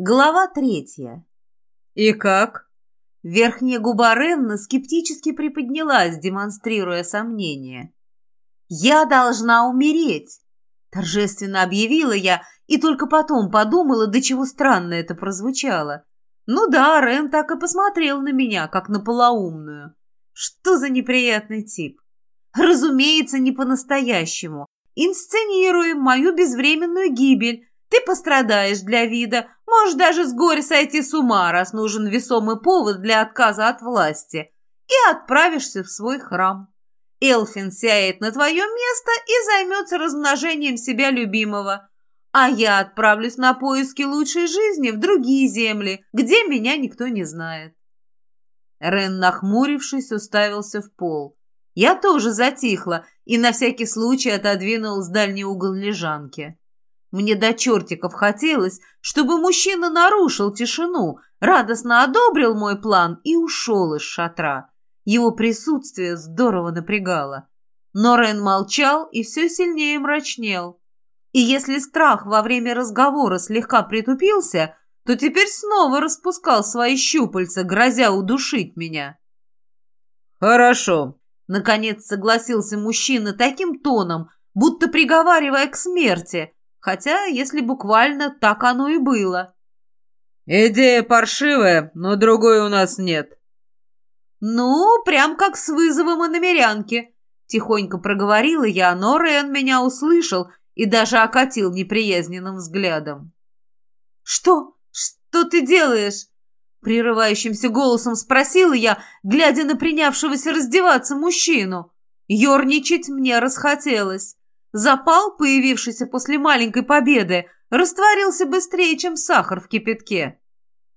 Глава третья. «И как?» Верхняя губа Ренна скептически приподнялась, демонстрируя сомнение. «Я должна умереть!» Торжественно объявила я и только потом подумала, до чего странно это прозвучало. Ну да, Рен так и посмотрел на меня, как на полоумную. Что за неприятный тип? Разумеется, не по-настоящему. Инсценируем мою безвременную гибель, ты пострадаешь для вида, можешь даже с горя сойти с ума, раз нужен весомый повод для отказа от власти, и отправишься в свой храм. Элфин сяет на твое место и займется размножением себя любимого, а я отправлюсь на поиски лучшей жизни в другие земли, где меня никто не знает. Рен, нахмурившись, уставился в пол. Я тоже затихла и на всякий случай отодвинулась в дальний угол лежанки. Мне до чертиков хотелось, чтобы мужчина нарушил тишину, радостно одобрил мой план и ушел из шатра. Его присутствие здорово напрягало. Но Рен молчал и все сильнее мрачнел. И если страх во время разговора слегка притупился, то теперь снова распускал свои щупальца, грозя удушить меня. «Хорошо», — наконец согласился мужчина таким тоном, будто приговаривая к смерти — Хотя, если буквально, так оно и было. «Идея паршивая, но другой у нас нет». «Ну, прям как с вызовом и намерянки», — тихонько проговорила я, но Рен меня услышал и даже окатил неприязненным взглядом. «Что? Что ты делаешь?» Прерывающимся голосом спросила я, глядя на принявшегося раздеваться мужчину. Ёрничать мне расхотелось. Запал, появившийся после маленькой победы, растворился быстрее, чем сахар в кипятке.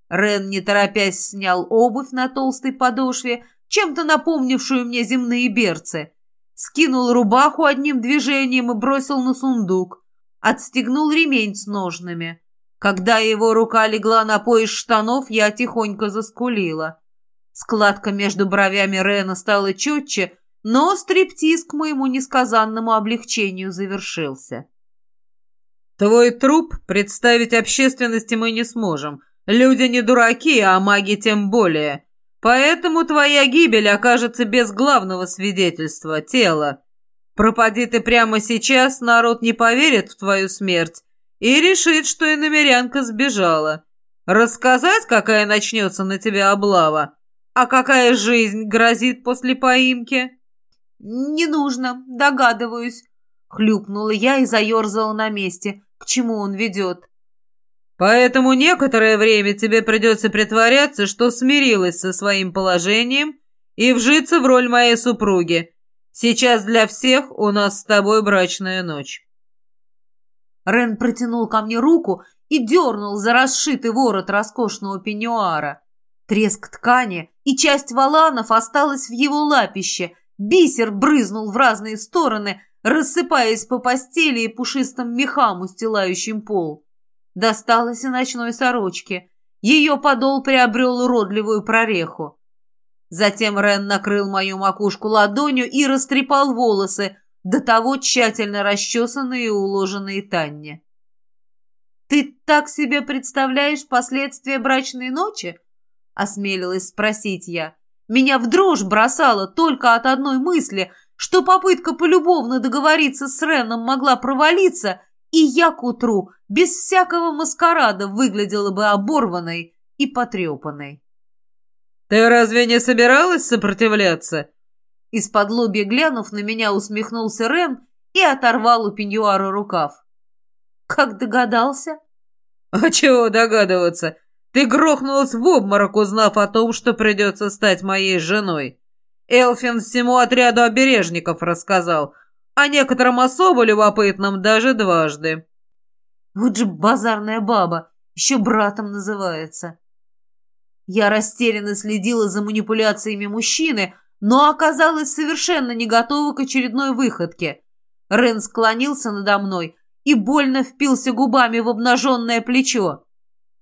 Рен, не торопясь, снял обувь на толстой подошве, чем-то напомнившую мне земные берцы. Скинул рубаху одним движением и бросил на сундук. Отстегнул ремень с ножными. Когда его рука легла на пояс штанов, я тихонько заскулила. Складка между бровями Рена стала четче, но стриптиз к моему несказанному облегчению завершился. «Твой труп представить общественности мы не сможем. Люди не дураки, а маги тем более. Поэтому твоя гибель окажется без главного свидетельства — тела. Пропади ты прямо сейчас, народ не поверит в твою смерть и решит, что и намерянка сбежала. Рассказать, какая начнется на тебя облава, а какая жизнь грозит после поимки?» «Не нужно, догадываюсь», — хлюпнула я и заерзала на месте. К чему он ведет? «Поэтому некоторое время тебе придется притворяться, что смирилась со своим положением и вжиться в роль моей супруги. Сейчас для всех у нас с тобой брачная ночь». Рен протянул ко мне руку и дернул за расшитый ворот роскошного пеньюара. Треск ткани и часть валанов осталась в его лапище — Бисер брызнул в разные стороны, рассыпаясь по постели и пушистым мехам, устилающим пол. Досталось и ночной сорочке. Ее подол приобрел уродливую прореху. Затем Рен накрыл мою макушку ладонью и растрепал волосы, до того тщательно расчесанные и уложенные Танне. «Ты так себе представляешь последствия брачной ночи?» — осмелилась спросить я. Меня в дрожь бросало только от одной мысли, что попытка полюбовно договориться с Реном могла провалиться, и я к утру без всякого маскарада выглядела бы оборванной и потрепанной. «Ты разве не собиралась сопротивляться?» Из-под лобья глянув на меня усмехнулся Рен и оторвал у пеньюара рукав. «Как догадался?» «А чего догадываться? Ты грохнулась в обморок, узнав о том, что придется стать моей женой. Элфин всему отряду обережников рассказал, а некоторым особо любопытным даже дважды. Вот же базарная баба, еще братом называется. Я растерянно следила за манипуляциями мужчины, но оказалась совершенно не готова к очередной выходке. Рен склонился надо мной и больно впился губами в обнаженное плечо.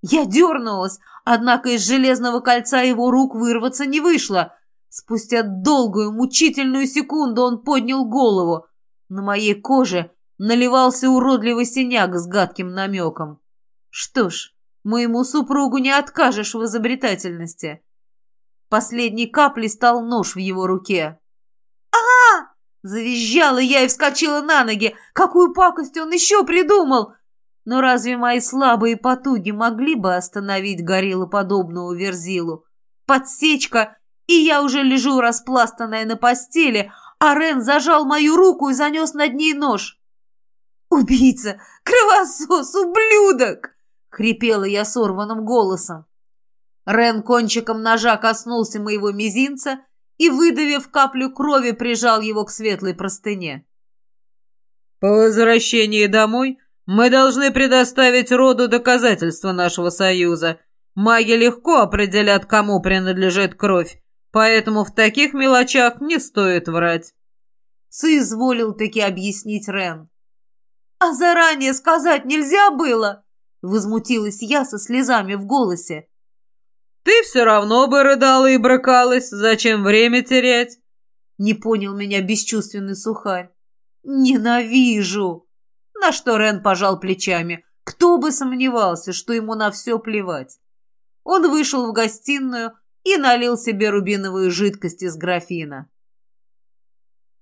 Я дернулась, однако из железного кольца его рук вырваться не вышло. Спустя долгую, мучительную секунду он поднял голову. На моей коже наливался уродливый синяк с гадким намеком. Что ж, Моему супругу не откажешь в изобретательности. Последней каплей стал нож в его руке. а Завизжала я и вскочила на ноги. Какую пакость он еще придумал? Но разве мои слабые потуги могли бы остановить гориллоподобного верзилу? Подсечка, и я уже лежу распластанная на постели, а Рен зажал мою руку и занес над ней нож. «Убийца! Кровосос! Ублюдок!» — хрипела я сорванным голосом. Рен кончиком ножа коснулся моего мизинца и, выдавив каплю крови, прижал его к светлой простыне. «По возвращении домой мы должны предоставить роду доказательства нашего союза. Маги легко определят, кому принадлежит кровь, поэтому в таких мелочах не стоит врать». Соизволил таки объяснить Рен. «А заранее сказать нельзя было?» Возмутилась я со слезами в голосе. «Ты все равно бы рыдала и брыкалась. Зачем время терять?» Не понял меня бесчувственный сухарь. «Ненавижу!» На что Рен пожал плечами. Кто бы сомневался, что ему на все плевать. Он вышел в гостиную и налил себе рубиновую жидкость из графина.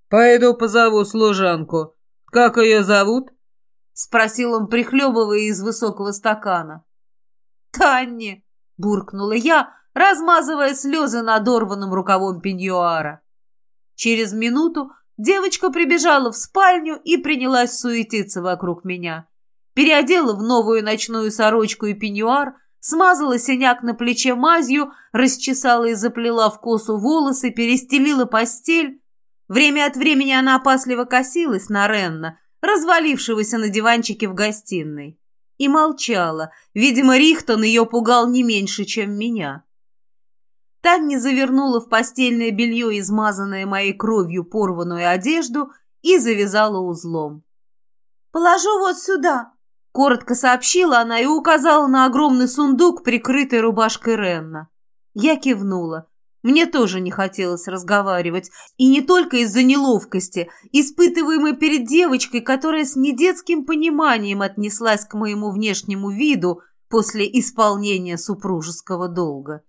«Пойду позову служанку. Как ее зовут?» — спросил он, прихлебывая из высокого стакана. «Танни!» — буркнула я, размазывая слезы надорванным рукавом пеньюара. Через минуту девочка прибежала в спальню и принялась суетиться вокруг меня. Переодела в новую ночную сорочку и пеньюар, смазала синяк на плече мазью, расчесала и заплела в косу волосы, перестелила постель. Время от времени она опасливо косилась на Ренна, развалившегося на диванчике в гостиной. И молчала. Видимо, Рихтон ее пугал не меньше, чем меня. Танни завернула в постельное белье, измазанное моей кровью порванную одежду, и завязала узлом. «Положу вот сюда», — коротко сообщила она и указала на огромный сундук, прикрытый рубашкой Ренна. Я кивнула. Мне тоже не хотелось разговаривать, и не только из-за неловкости, испытываемой перед девочкой, которая с недетским пониманием отнеслась к моему внешнему виду после исполнения супружеского долга.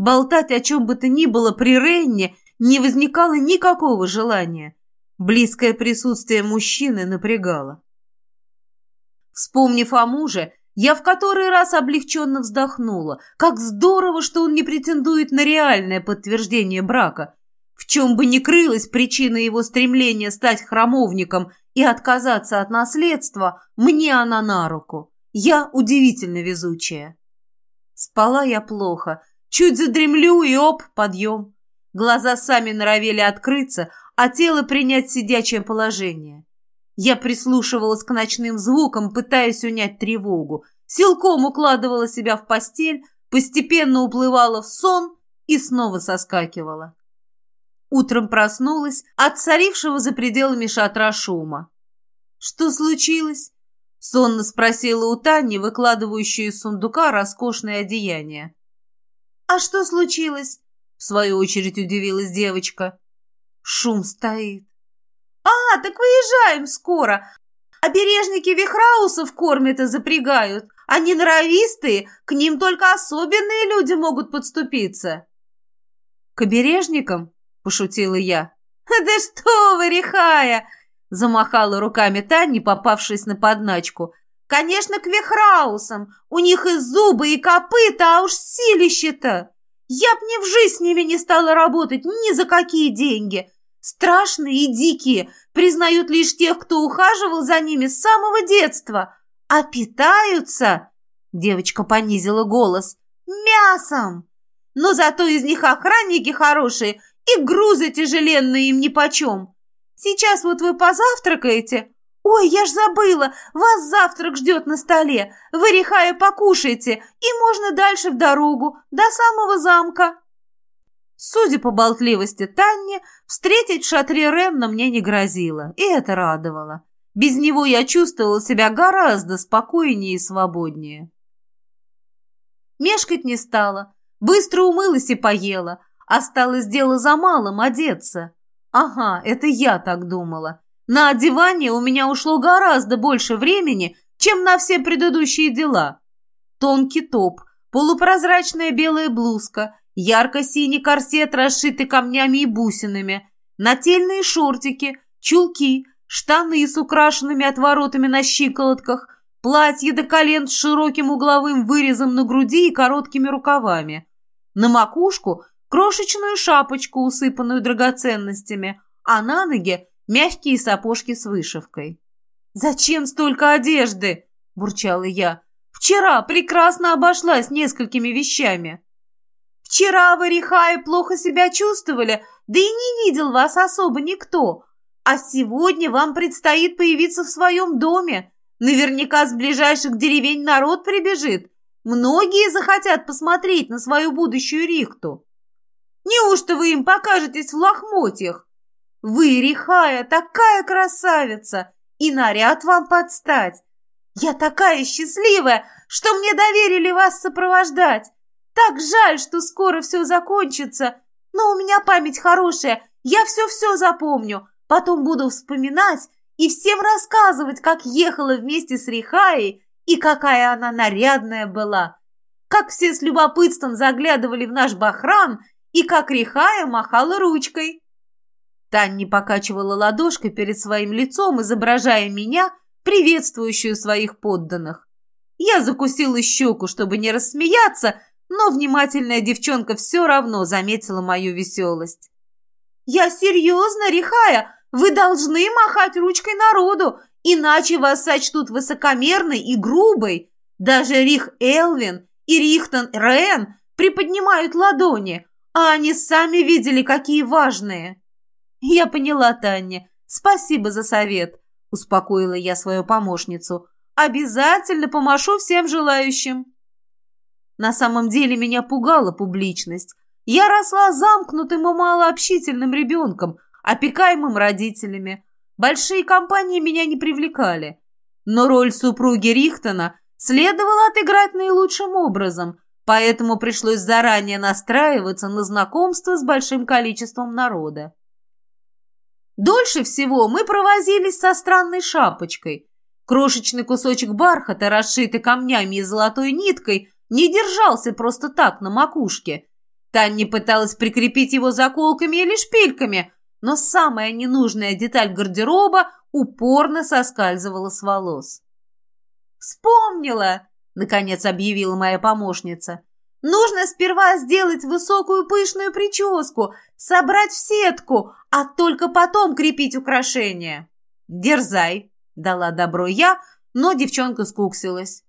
Болтать о чем бы то ни было при Ренне не возникало никакого желания. Близкое присутствие мужчины напрягало. Вспомнив о муже, я в который раз облегченно вздохнула. Как здорово, что он не претендует на реальное подтверждение брака. В чем бы ни крылась причина его стремления стать храмовником и отказаться от наследства, мне она на руку. Я удивительно везучая. Спала я плохо. Чуть задремлю и оп, подъем. Глаза сами норовели открыться, а тело принять сидячее положение. Я прислушивалась к ночным звукам, пытаясь унять тревогу. Силком укладывала себя в постель, постепенно уплывала в сон и снова соскакивала. Утром проснулась от царившего за пределами шатра шума. «Что случилось?» — сонно спросила у Тани, выкладывающей из сундука роскошное одеяние. «А что случилось?» — в свою очередь удивилась девочка. «Шум стоит. «А, так выезжаем скоро. Обережники вихраусов кормят и запрягают. Они норовистые, к ним только особенные люди могут подступиться». «К обережникам?» – пошутила я. «Да что вы, рехая!» – замахала руками Таня, попавшись на подначку. «Конечно, к вихраусам. У них и зубы, и копыта, а уж силище-то! Я б ни в жизнь с ними не стала работать ни за какие деньги. Страшные и дикие, признают лишь тех, кто ухаживал за ними с самого детства. А питаются, девочка понизила голос, мясом. Но зато из них охранники хорошие, и грузы тяжеленные им нипочем. Сейчас вот вы позавтракаете. Ой, я ж забыла, вас завтрак ждет на столе. Вы, рехая, покушайте, и можно дальше в дорогу, до самого замка. Судя по болтливости Танни, встретить в шатре Ренна мне не грозило, и это радовало. Без него я чувствовала себя гораздо спокойнее и свободнее. Мешкать не стала, быстро умылась и поела. Осталось дело за малым одеться. Ага, это я так думала. На одевание у меня ушло гораздо больше времени, чем на все предыдущие дела. тонкий топ, полупрозрачная белая блузка, ярко-синий корсет, расшитый камнями и бусинами, нательные шортики, чулки, штаны с украшенными отворотами на щиколотках, платье до колен с широким угловым вырезом на груди и короткими рукавами. На макушку крошечную шапочку, усыпанную драгоценностями, а на ноги мягкие сапожки с вышивкой. «Зачем столько одежды?» – бурчала я. «Вчера прекрасно обошлась несколькими вещами». «Вчера вы, Рихая, плохо себя чувствовали, да и не видел вас особо никто. А сегодня вам предстоит появиться в своем доме. Наверняка с ближайших деревень народ прибежит. Многие захотят посмотреть на свою будущую Рихту. Неужто вы им покажетесь в лохмотьях? Вы, Рихая, такая красавица, и наряд вам подстать. Я такая счастливая, что мне доверили вас сопровождать. Так жаль, что скоро все закончится, но у меня память хорошая, я все-все запомню. Потом буду вспоминать и всем рассказывать, как ехала вместе с Рихаей и какая она нарядная была. Как все с любопытством заглядывали в наш бахран и как Рихая махала ручкой. Танни покачивала ладошкой перед своим лицом, изображая меня, приветствующую своих подданных. Я закусила щеку, чтобы не рассмеяться, но внимательная девчонка все равно заметила мою веселость. «Я серьезно, Рихая, вы должны махать ручкой народу, иначе вас сочтут высокомерной и грубой. Даже Рих Элвин и Рихтон Рен приподнимают ладони, а они сами видели, какие важные». «Я поняла, Таня. Спасибо за совет», — успокоила я свою помощницу. «Обязательно помашу всем желающим». На самом деле меня пугала публичность. Я росла замкнутым и малообщительным ребенком, опекаемым родителями. Большие компании меня не привлекали. Но роль супруги Рихтона следовало отыграть наилучшим образом, поэтому пришлось заранее настраиваться на знакомство с большим количеством народа. Дольше всего мы провозились со странной шапочкой. Крошечный кусочек бархата, расшитый камнями и золотой ниткой, не держался просто так на макушке. Таня пыталась прикрепить его заколками или шпильками, но самая ненужная деталь гардероба упорно соскальзывала с волос. «Вспомнила!» — наконец объявила моя помощница. Нужно сперва сделать высокую пышную прическу, собрать в сетку, а только потом крепить украшения. Дерзай, дала добро я, но девчонка скуксилась.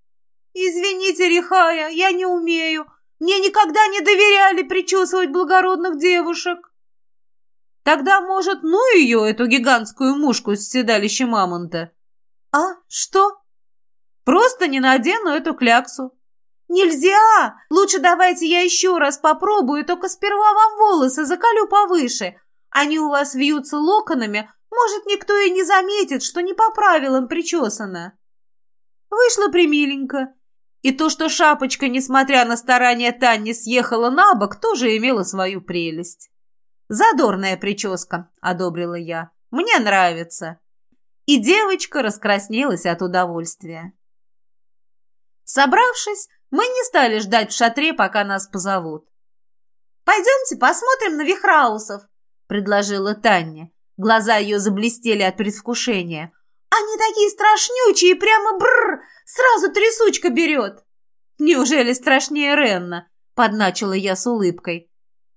Извините, Рихая, я не умею. Мне никогда не доверяли причесывать благородных девушек. Тогда, может, ну ее, эту гигантскую мушку с седалища мамонта? А, что? Просто не надену эту кляксу. «Нельзя! Лучше давайте я еще раз попробую, только сперва вам волосы закалю повыше. Они у вас вьются локонами, может, никто и не заметит, что не по правилам причесано». Вышло примиленько. И то, что шапочка, несмотря на старания Тани, съехала на бок, тоже имела свою прелесть. «Задорная прическа», — одобрила я. «Мне нравится». И девочка раскраснелась от удовольствия. Собравшись, мы не стали ждать в шатре, пока нас позовут. «Пойдемте посмотрим на вихраусов», — предложила Таня. Глаза ее заблестели от предвкушения. «Они такие страшнючие, прямо бррр, сразу трясучка берет!» «Неужели страшнее Ренна?» — подначила я с улыбкой.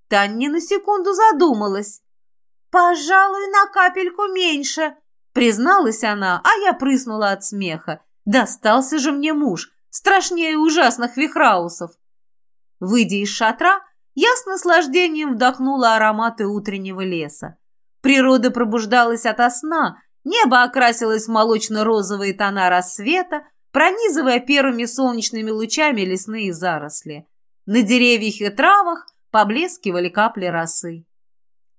Таня на секунду задумалась. «Пожалуй, на капельку меньше», — призналась она, а я прыснула от смеха. «Достался же мне муж, страшнее ужасных вихраусов. Выйдя из шатра, я с наслаждением вдохнула ароматы утреннего леса. Природа пробуждалась ото сна, небо окрасилось в молочно-розовые тона рассвета, пронизывая первыми солнечными лучами лесные заросли. На деревьях и травах поблескивали капли росы.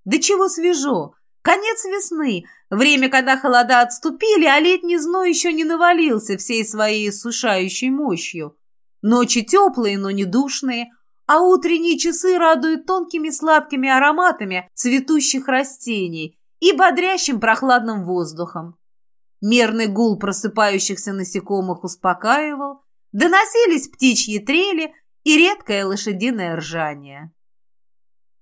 Да чего свежо! Конец весны, время, когда холода отступили, а летний зной еще не навалился всей своей сушающей мощью. Ночи теплые, но не душные, а утренние часы радуют тонкими сладкими ароматами цветущих растений и бодрящим прохладным воздухом. Мерный гул просыпающихся насекомых успокаивал, Доносились птичьи трели и редкое лошадиное ржание.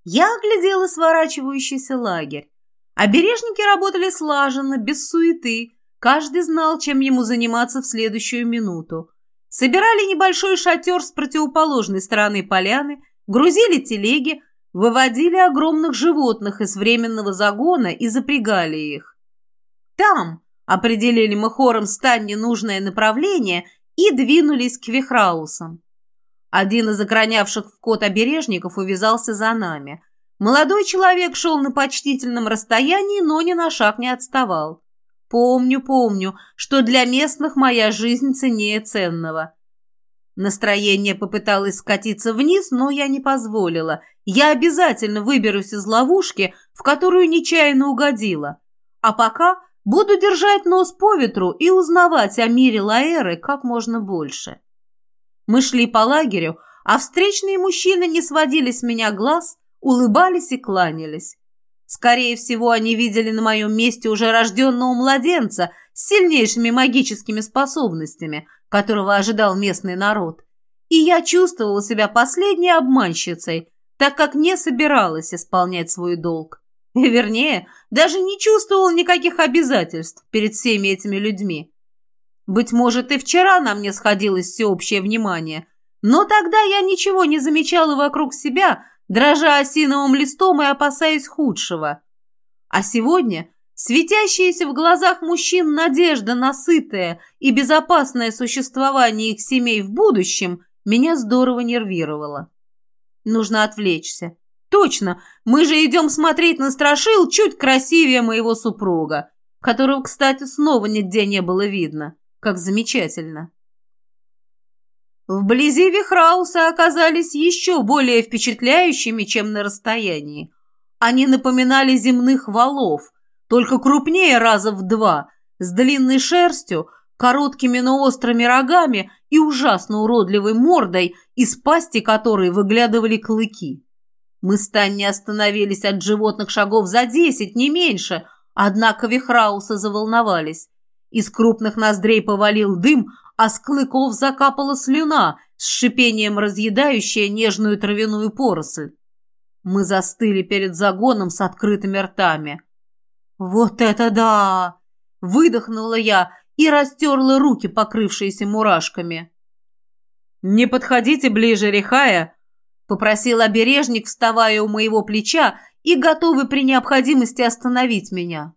Я оглядела сворачивающийся лагерь. Обережники работали слаженно, без суеты. Каждый знал, чем ему заниматься в следующую минуту. Собирали небольшой шатер с противоположной стороны поляны, грузили телеги, выводили огромных животных из временного загона и запрягали их. Там определили мы хором стань нужное направление и двинулись к Вихраусам. Один из охранявших вход обережников увязался за нами. Молодой человек шел на почтительном расстоянии, но ни на шаг не отставал. Помню, помню, что для местных моя жизнь ценнее ценного. Настроение попыталось скатиться вниз, но я не позволила. Я обязательно выберусь из ловушки, в которую нечаянно угодила. А пока буду держать нос по ветру и узнавать о мире Лаэры как можно больше. Мы шли по лагерю, а встречные мужчины не сводили с меня глаз, улыбались и кланялись. Скорее всего, они видели на моем месте уже рожденного младенца с сильнейшими магическими способностями, которого ожидал местный народ. И я чувствовала себя последней обманщицей, так как не собиралась исполнять свой долг. Вернее, даже не чувствовала никаких обязательств перед всеми этими людьми. Быть может, и вчера на мне сходилось всеобщее внимание, но тогда я ничего не замечала вокруг себя, дрожа осиновым листом и опасаясь худшего. А сегодня светящаяся в глазах мужчин надежда на сытое и безопасное существование их семей в будущем меня здорово нервировала. Нужно отвлечься. Точно, мы же идем смотреть на страшил чуть красивее моего супруга, которого, кстати, снова нигде не было видно. Как замечательно. Вблизи Вихрауса оказались еще более впечатляющими, чем на расстоянии. Они напоминали земных валов, только крупнее раза в два, с длинной шерстью, короткими, но острыми рогами и ужасно уродливой мордой, из пасти которой выглядывали клыки. Мы с Таней остановились от животных шагов за десять, не меньше, однако Вихрауса заволновались. Из крупных ноздрей повалил дым, а с клыков закапала слюна, с шипением разъедающая нежную травяную поросль. Мы застыли перед загоном с открытыми ртами. «Вот это да!» — выдохнула я и растерла руки, покрывшиеся мурашками. «Не подходите ближе, Рихая!» — попросил обережник, вставая у моего плеча и готовый при необходимости остановить меня.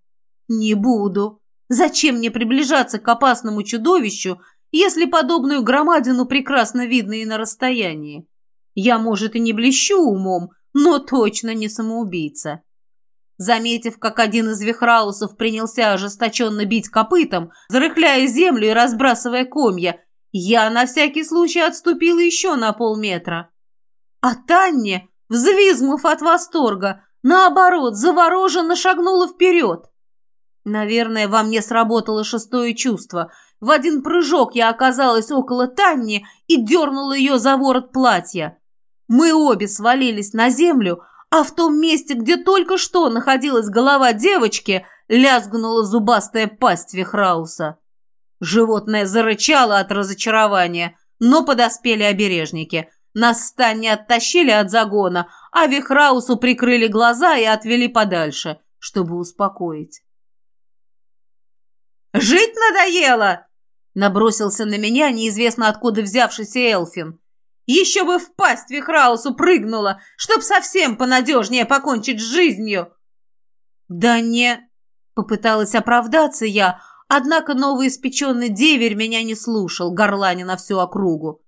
«Не буду», Зачем мне приближаться к опасному чудовищу, если подобную громадину прекрасно видно и на расстоянии? Я, может, и не блещу умом, но точно не самоубийца. Заметив, как один из вихраусов принялся ожесточенно бить копытом, зарыхляя землю и разбрасывая комья, я на всякий случай отступила еще на полметра. А Танне, взвизгнув от восторга, наоборот, завороженно шагнула вперед. Наверное, во мне сработало шестое чувство. В один прыжок я оказалась около Танни и дернула ее за ворот платья. Мы обе свалились на землю, а в том месте, где только что находилась голова девочки, лязгнула зубастая пасть Вихрауса. Животное зарычало от разочарования, но подоспели обережники. Нас с Таней оттащили от загона, а Вихраусу прикрыли глаза и отвели подальше, чтобы успокоить. «Жить надоело!» Набросился на меня неизвестно откуда взявшийся Элфин. «Еще бы в пасть Вихраусу прыгнула, чтоб совсем понадежнее покончить с жизнью!» «Да не...» — попыталась оправдаться я, однако новоиспеченный деверь меня не слушал, горланя на всю округу.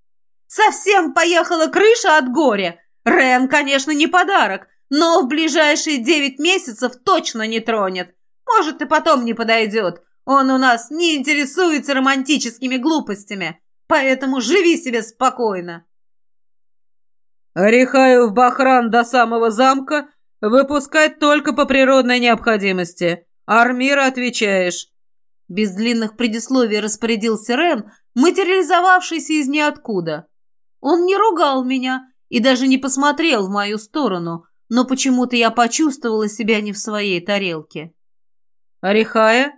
«Совсем поехала крыша от горя! Рен, конечно, не подарок, но в ближайшие девять месяцев точно не тронет. Может, и потом не подойдет. Он у нас не интересуется романтическими глупостями, поэтому живи себе спокойно. Рехаю в Бахран до самого замка выпускать только по природной необходимости. Армира отвечаешь. Без длинных предисловий распорядился Рен, материализовавшийся из ниоткуда. Он не ругал меня и даже не посмотрел в мою сторону, но почему-то я почувствовала себя не в своей тарелке. «Арихая?»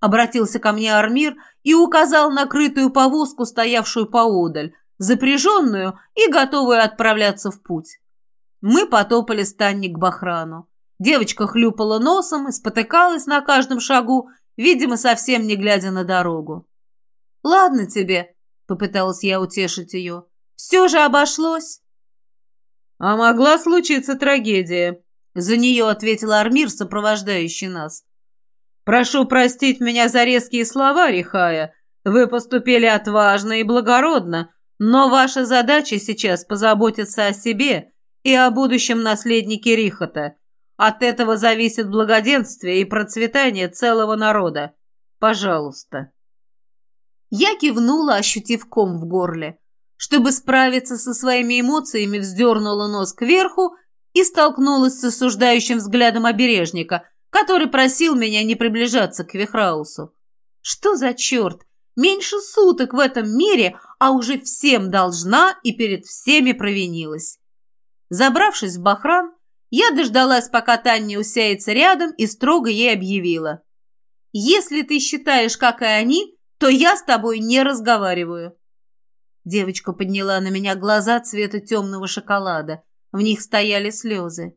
Обратился ко мне Армир, и указал на крытую повозку, стоявшую поодаль, запряженную и готовую отправляться в путь. Мы потопали станник к Бахрану. Девочка хлюпала носом и спотыкалась на каждом шагу, видимо, совсем не глядя на дорогу. «Ладно тебе», — попыталась я утешить ее, — «все же обошлось». «А могла случиться трагедия», — за нее ответил Армир, сопровождающий нас. «Прошу простить меня за резкие слова, Рихая. Вы поступили отважно и благородно, но ваша задача сейчас позаботиться о себе и о будущем наследнике Рихота. От этого зависит благоденствие и процветание целого народа. Пожалуйста». Я кивнула, ощутив ком в горле. Чтобы справиться со своими эмоциями, вздернула нос кверху и столкнулась с осуждающим взглядом обережника, который просил меня не приближаться к Вихраусу. Что за черт? Меньше суток в этом мире, а уже всем должна и перед всеми провинилась. Забравшись в Бахран, я дождалась, пока Таня усяется рядом, и строго ей объявила. «Если ты считаешь, как и они, то я с тобой не разговариваю». Девочка подняла на меня глаза цвета темного шоколада. В них стояли слезы.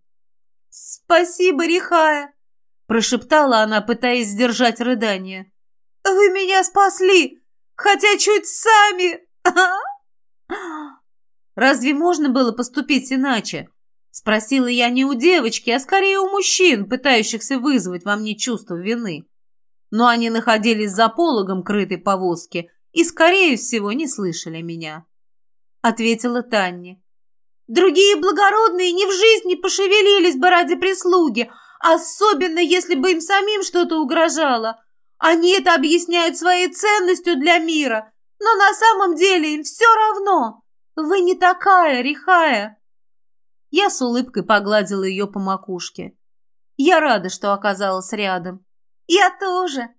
«Спасибо, Рихая!» – прошептала она, пытаясь сдержать рыдание. «Вы меня спасли, хотя чуть сами!» «Разве можно было поступить иначе?» Спросила я не у девочки, а скорее у мужчин, пытающихся вызвать во мне чувство вины. Но они находились за пологом крытой повозки и, скорее всего, не слышали меня. Ответила Таня. Другие благородные ни в жизни пошевелились бы ради прислуги, особенно если бы им самим что-то угрожало. Они это объясняют своей ценностью для мира, но на самом деле им все равно. Вы не такая, Рихая. Я с улыбкой погладила ее по макушке. Я рада, что оказалась рядом. Я тоже.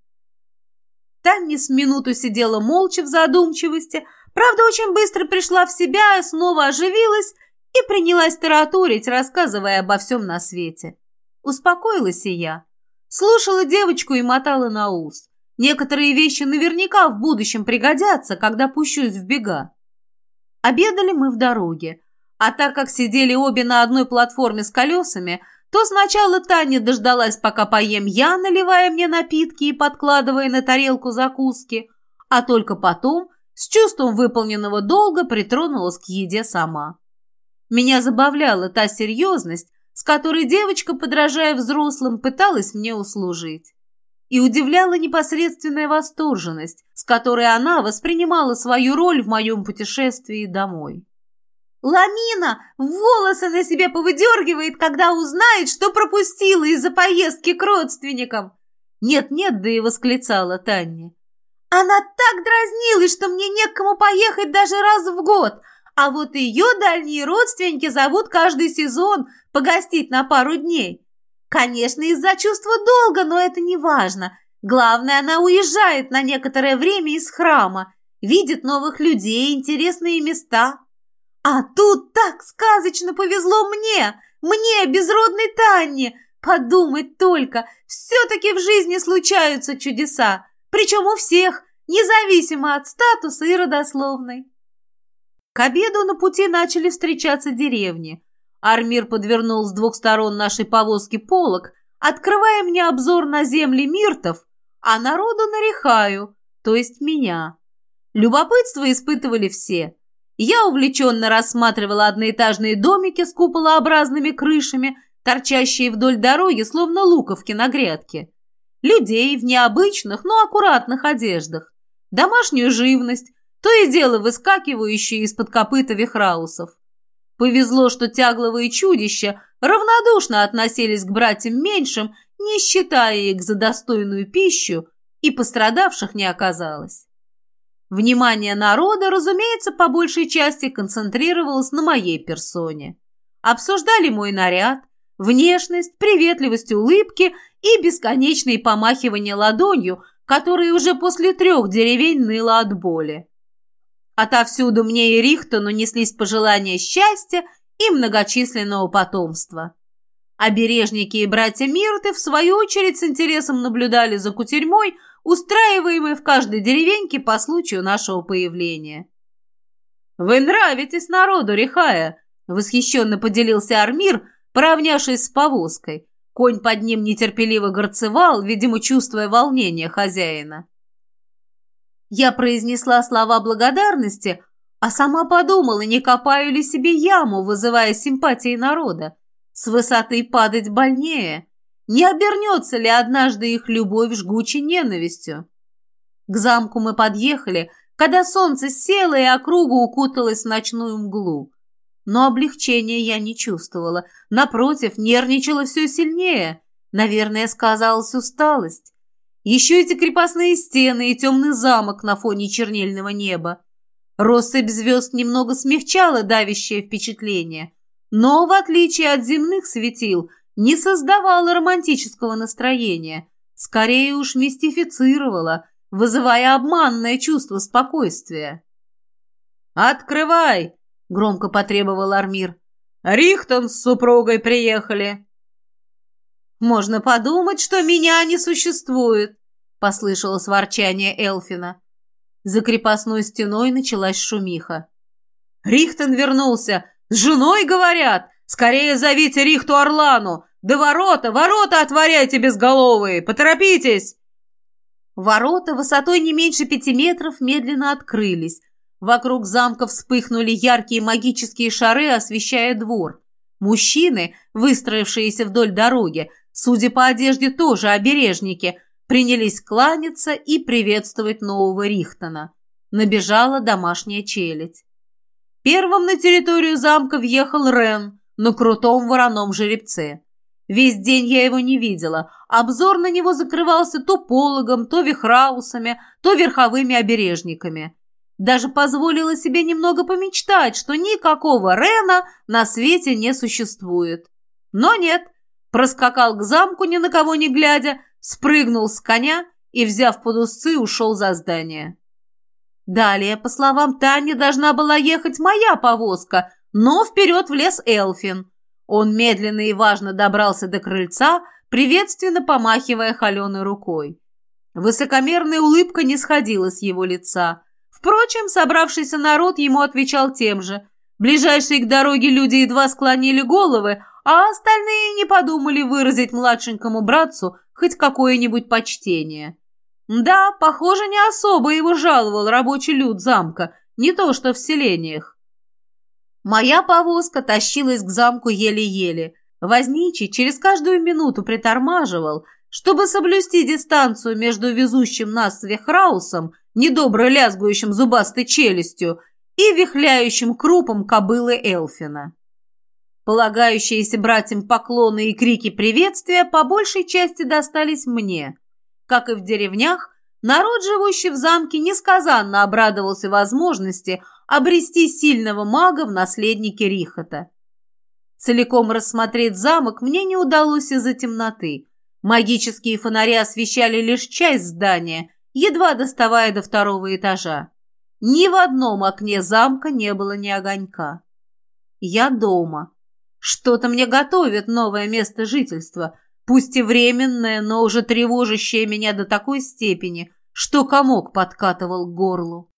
Таня с минуту сидела молча в задумчивости, правда, очень быстро пришла в себя, снова оживилась и принялась тараторить, рассказывая обо всем на свете. Успокоилась и я. Слушала девочку и мотала на ус. Некоторые вещи наверняка в будущем пригодятся, когда пущусь в бега. Обедали мы в дороге, а так как сидели обе на одной платформе с колесами, то сначала Таня дождалась, пока поем я, наливая мне напитки и подкладывая на тарелку закуски, а только потом, с чувством выполненного долга, притронулась к еде сама. Меня забавляла та серьезность, с которой девочка, подражая взрослым, пыталась мне услужить. И удивляла непосредственная восторженность, с которой она воспринимала свою роль в моем путешествии домой. Ламина волосы на себе повыдергивает, когда узнает, что пропустила из-за поездки к родственникам. Нет-нет, да и восклицала Таня. Она так дразнилась, что мне некому поехать даже раз в год, а вот ее дальние родственники зовут каждый сезон погостить на пару дней. Конечно, из-за чувства долга, но это не важно. Главное, она уезжает на некоторое время из храма, видит новых людей, интересные места. А тут так сказочно повезло мне, мне, безродной Танне. Подумать только, все-таки в жизни случаются чудеса, причем у всех, независимо от статуса и родословной. Обеду на пути начали встречаться деревни. Армир подвернул с двух сторон нашей повозки полок, открывая мне обзор на земли миртов, а народу нарехаю, то есть меня. Любопытство испытывали все – я увлеченно рассматривала одноэтажные домики с куполообразными крышами, торчащие вдоль дороги, словно луковки на грядке. Людей в необычных, но аккуратных одеждах. Домашнюю живность, то и дело выскакивающие из-под копыта вихраусов. Повезло, что тягловые чудища равнодушно относились к братьям меньшим, не считая их за достойную пищу, и пострадавших не оказалось. Внимание народа, разумеется, по большей части концентрировалось на моей персоне. Обсуждали мой наряд, внешность, приветливость улыбки и бесконечные помахивания ладонью, которые уже после трех деревень ныло от боли. Отовсюду мне и Рихтону неслись пожелания счастья и многочисленного потомства. Обережники и братья Мирты, в свою очередь, с интересом наблюдали за кутерьмой, устраиваемые в каждой деревеньке по случаю нашего появления. «Вы нравитесь народу, Рихая!» — восхищенно поделился Армир, поравнявшись с повозкой. Конь под ним нетерпеливо горцевал, видимо, чувствуя волнение хозяина. Я произнесла слова благодарности, а сама подумала, не копаю ли себе яму, вызывая симпатии народа. С высоты падать больнее. Не обернется ли однажды их любовь жгучей ненавистью? К замку мы подъехали, когда солнце село и округу укуталось в ночную мглу. Но облегчения я не чувствовала. Напротив, нервничала все сильнее. Наверное, сказалась усталость. Еще эти крепостные стены и темный замок на фоне чернильного неба. Россыпь звезд немного смягчала давящее впечатление, но, в отличие от земных светил, не создавала романтического настроения, скорее уж мистифицировала, вызывая обманное чувство спокойствия. «Открывай!» — громко потребовал Армир. «Рихтон с супругой приехали!» «Можно подумать, что меня не существует!» — послышалось ворчание Элфина. За крепостной стеной началась шумиха. «Рихтон вернулся! С женой, говорят! Скорее зовите Рихту Орлану! Да ворота, ворота отворяйте, безголовые! Поторопитесь!» Ворота высотой не меньше пяти метров медленно открылись. Вокруг замка вспыхнули яркие магические шары, освещая двор. Мужчины, выстроившиеся вдоль дороги, судя по одежде тоже обережники, принялись кланяться и приветствовать нового Рихтона. Набежала домашняя челядь. Первым на территорию замка въехал Рен на крутом вороном жеребце. Весь день я его не видела. Обзор на него закрывался то пологом, то вихраусами, то верховыми обережниками. Даже позволила себе немного помечтать, что никакого Рена на свете не существует. Но нет, проскакал к замку, ни на кого не глядя, спрыгнул с коня и, взяв под узцы, ушел за здание. Далее, по словам Тани, должна была ехать моя повозка, но вперед влез Элфин. Он медленно и важно добрался до крыльца, приветственно помахивая холеной рукой. Высокомерная улыбка не сходила с его лица. Впрочем, собравшийся народ ему отвечал тем же. Ближайшие к дороге люди едва склонили головы, а остальные не подумали выразить младшенькому братцу хоть какое-нибудь почтение. Да, похоже, не особо его жаловал рабочий люд замка, не то что в селениях. Моя повозка тащилась к замку еле-еле. Возничий через каждую минуту притормаживал, чтобы соблюсти дистанцию между везущим нас Вехраусом, недобро лязгующим зубастой челюстью, и вихляющим крупом кобылы Элфина. Полагающиеся братьям поклоны и крики приветствия по большей части достались мне. Как и в деревнях, народ, живущий в замке, несказанно обрадовался возможности обрести сильного мага в наследнике Рихота. Целиком рассмотреть замок мне не удалось из-за темноты. Магические фонари освещали лишь часть здания, едва доставая до второго этажа. Ни в одном окне замка не было ни огонька. Я дома. Что-то мне готовит новое место жительства, пусть и временное, но уже тревожащее меня до такой степени, что комок подкатывал к горлу.